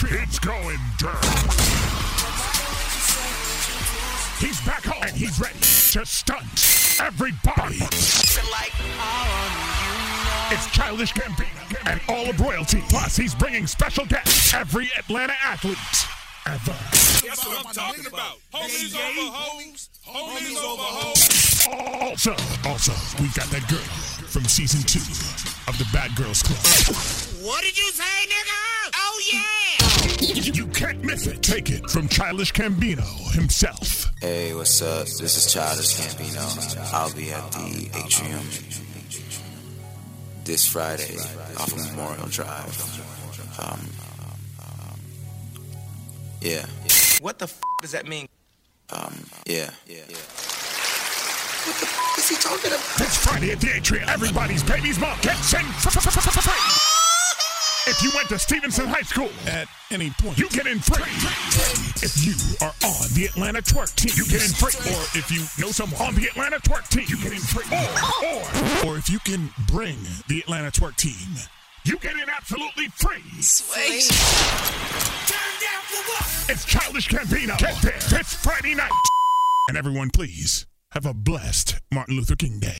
It's going down. He's back home and he's ready to stunt everybody. It's Childish Gambino and all of royalty. Plus, he's bringing special guests, every Atlanta athlete ever. That's what I'm talking about. Homies over hoes. Homies over hoes. Also, also, we've got that girl from season two of the Bad Girls Club. What did you say, nigga? Oh, yeah! You, you can't miss it. Take it from Childish Gambino himself. Hey, what's up? This is Childish Gambino. I'll be at the Atrium this Friday off of Memorial Drive. Um, yeah, What the f does that mean? um, yeah, yeah. What the f is he talking about? This Friday at the Atrium, everybody's baby's mom gets in f- f- f- f- free. If you went to Stevenson High School at any point, you get in free. If you are on the Atlanta Twerk team, you get in free. Or if you know someone on the Atlanta Twerk team, you get in free. Or, or, or if you can bring the Atlanta Twerk team, you get in absolutely free. Sweet. It's Childish Gambino. Get there this Friday night. And everyone, please have a blessed Martin Luther King Day.